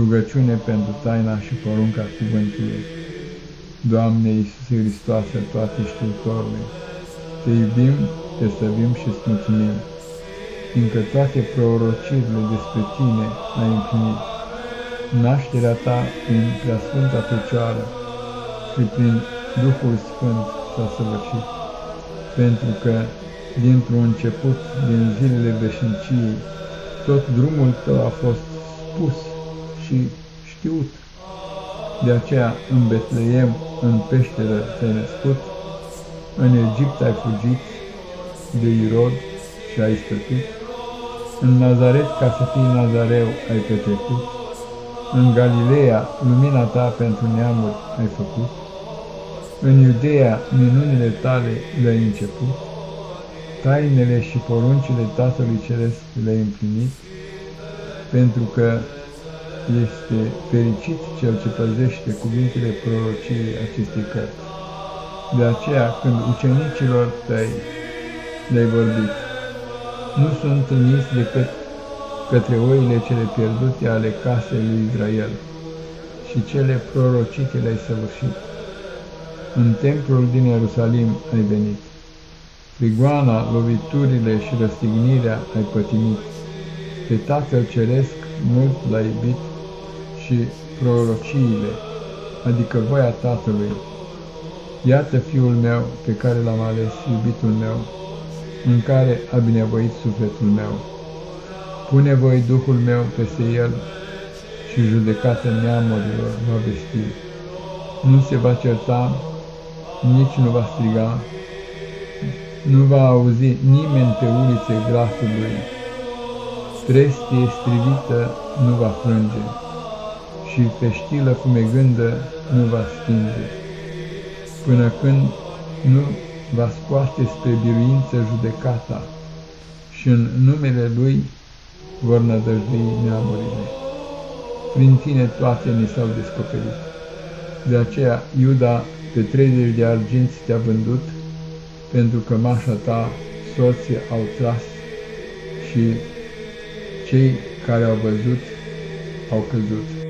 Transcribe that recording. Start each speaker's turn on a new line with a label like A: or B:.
A: Rugăciune pentru taina și porunca cuvântului. Doamne Iisuse Hristoase, toate știutorule, Te iubim, Te slăvim și îți mulțumim, fiindcă toate prorocirile despre Tine ai împlinit. Nașterea Ta prin Preasfânta Fecioară și prin Duhul Sfânt s-a săvârșit, pentru că dintr-un început, din zilele veșniciei, tot drumul Tău a fost spus și știut. De aceea în Betleem, în peșteră te-ai născut, în Egipt ai fugit de Irod și ai stătut, în Nazaret ca să fii Nazareu ai petrecut, în Galileea lumina ta pentru neamuri ai făcut, în Iudeea minunile tale le-ai început, tainele și poruncile Tatălui Ceresc le-ai împlinit, pentru că este fericit cel ce păzește cuvintele prorociei acestei cărți. De aceea, când ucenicilor tăi le-ai vorbit, nu sunt trimis decât către oile cele pierdute ale casei lui Israel și cele prorocite le-ai săvârșit. În templul din Ierusalim ai venit. Prigoana, loviturile și răstignirea ai pătimit. Pe Tatăl Ceresc mult l-ai iubit și prorociile, adică voia Tatălui. Iată Fiul meu pe care l-am ales, iubitul meu, în care a binevoit sufletul meu. Pune voi Duhul meu peste el și judecată neamurilor va vesti. Nu se va certa, nici nu va striga, nu va auzi nimeni pe ulițe glasul lui. Trestie strivită nu va frânge și pe știlă fumegândă nu va stinge, până când nu va scoate spre biruință judecata și în numele Lui vor nădăjdui neamurile. Prin tine toate ni s-au descoperit. De aceea Iuda pe 30 de arginți te-a vândut, pentru că mașa ta soții au tras și cei care au văzut au căzut.